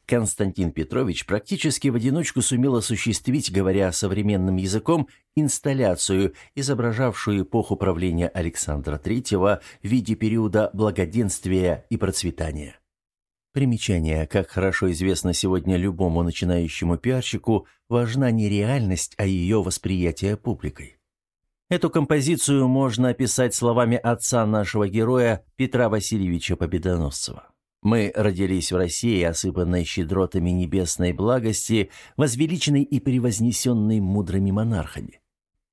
S1: Константин Петрович практически в одиночку сумел осуществить, говоря современным языком, инсталляцию, изображавшую эпоху правления Александра III в виде периода благоденствия и процветания. Примечание. Как хорошо известно сегодня любому начинающему пиарщику, важна не реальность, а ее восприятие публикой. Эту композицию можно описать словами отца нашего героя Петра Васильевича Победоносцева. Мы родились в России, осыпанной щедротами небесной благости, возвеличенной и превознесенной мудрыми монархами.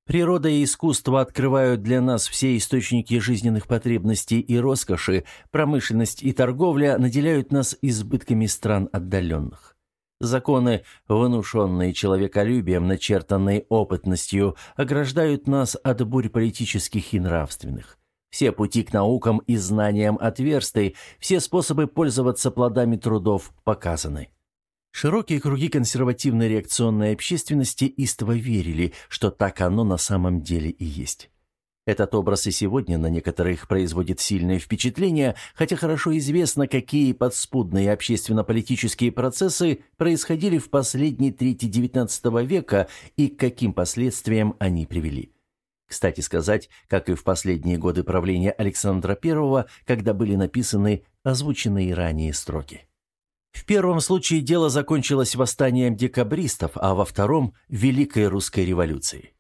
S1: Природа и искусство открывают для нас все источники жизненных потребностей и роскоши, промышленность и торговля наделяют нас избытками стран отдаленных. Законы, внушенные человеколюбием, начертанные опытностью, ограждают нас от бурь политических и нравственных. Все пути к наукам и знаниям отверсты, все способы пользоваться плодами трудов показаны. Широкие круги консервативной реакционной общественности истово верили, что так оно на самом деле и есть. Этот образ и сегодня на некоторых производит сильное впечатление, хотя хорошо известно, какие подспудные общественно-политические процессы происходили в последней трети XIX века и к каким последствиям они привели. Кстати сказать, как и в последние годы правления Александра I, когда были написаны озвученные ранее строки. В первом случае дело закончилось восстанием декабристов, а во втором – Великой русской революцией.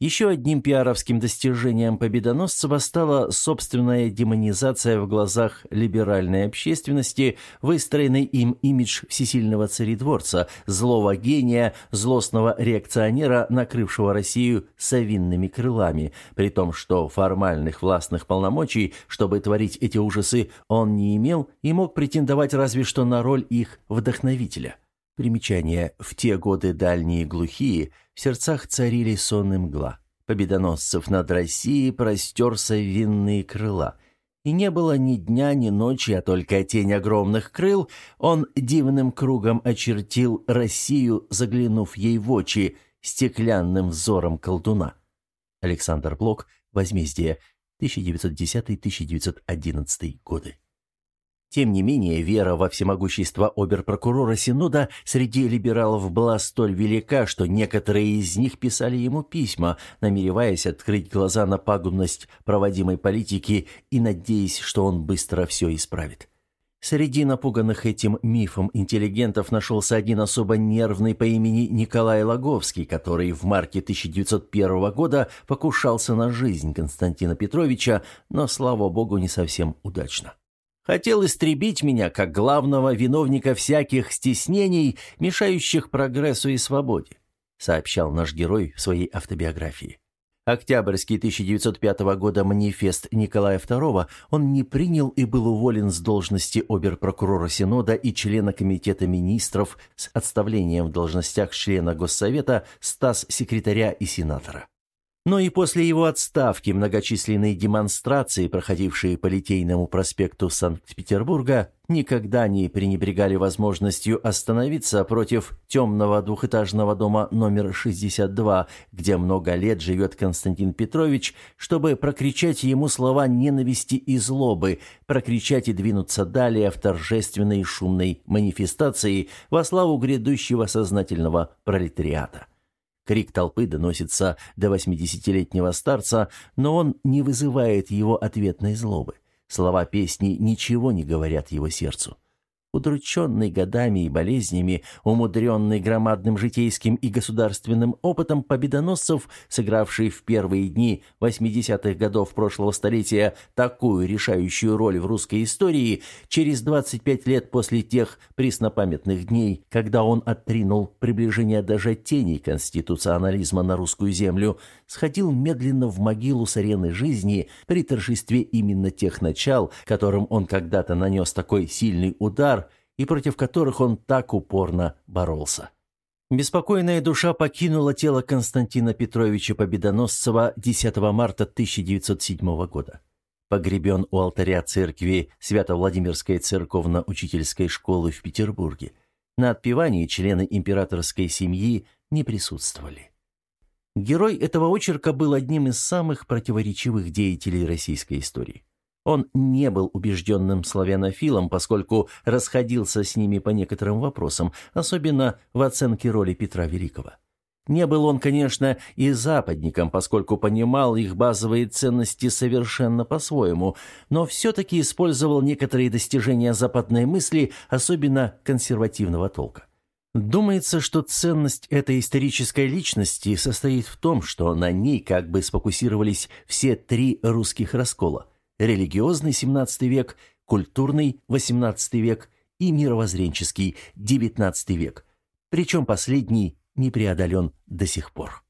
S1: Еще одним пиаровским достижением Победоносцева стала собственная демонизация в глазах либеральной общественности, выстроенный им имидж всесильного царедворца, злого гения, злостного реакционера, накрывшего Россию совинными крылами, при том, что формальных властных полномочий, чтобы творить эти ужасы, он не имел и мог претендовать разве что на роль их вдохновителя. Примечание. В те годы дальние глухие в сердцах царили сонный мгла. Победоносцев над Россией простерся винные крыла. И не было ни дня, ни ночи, а только тень огромных крыл. Он дивным кругом очертил Россию, заглянув ей в очи стеклянным взором колдуна. Александр Блок. Возмездие. 1910-1911 годы. Тем не менее, вера во всемогущество оберпрокурора Синода среди либералов была столь велика, что некоторые из них писали ему письма, намереваясь открыть глаза на пагубность проводимой политики и надеясь, что он быстро все исправит. Среди напуганных этим мифом интеллигентов нашелся один особо нервный по имени Николай Логовский, который в марте 1901 года покушался на жизнь Константина Петровича, но, слава богу, не совсем удачно. Хотел истребить меня как главного виновника всяких стеснений, мешающих прогрессу и свободе», сообщал наш герой в своей автобиографии. Октябрьский 1905 года манифест Николая II он не принял и был уволен с должности оберпрокурора Синода и члена Комитета министров с отставлением в должностях члена Госсовета, стас секретаря и сенатора. Но и после его отставки многочисленные демонстрации, проходившие по Литейному проспекту Санкт-Петербурга, никогда не пренебрегали возможностью остановиться против темного двухэтажного дома номер 62, где много лет живет Константин Петрович, чтобы прокричать ему слова ненависти и злобы, прокричать и двинуться далее в торжественной шумной манифестации во славу грядущего сознательного пролетариата. Крик толпы доносится до восьмидесятилетнего старца, но он не вызывает его ответной злобы. Слова песни ничего не говорят его сердцу. Удрученный годами и болезнями, умудренный громадным житейским и государственным опытом победоносцев, сыгравший в первые дни 80-х годов прошлого столетия такую решающую роль в русской истории, через 25 лет после тех преснопамятных дней, когда он оттринул приближение даже тени конституционализма на русскую землю, сходил медленно в могилу с арены жизни при торжестве именно тех начал, которым он когда-то нанес такой сильный удар, и против которых он так упорно боролся. Беспокойная душа покинула тело Константина Петровича Победоносцева 10 марта 1907 года. Погребен у алтаря церкви Свято-Владимирской церковно-учительской школы в Петербурге. На отпевании члены императорской семьи не присутствовали. Герой этого очерка был одним из самых противоречивых деятелей российской истории. Он не был убежденным славянофилом, поскольку расходился с ними по некоторым вопросам, особенно в оценке роли Петра Великого. Не был он, конечно, и западником, поскольку понимал их базовые ценности совершенно по-своему, но все-таки использовал некоторые достижения западной мысли, особенно консервативного толка. Думается, что ценность этой исторической личности состоит в том, что на ней как бы сфокусировались все три русских раскола – религиозный XVII век, культурный XVIII век и мировоззренческий XIX век, причем последний не преодолен до сих пор.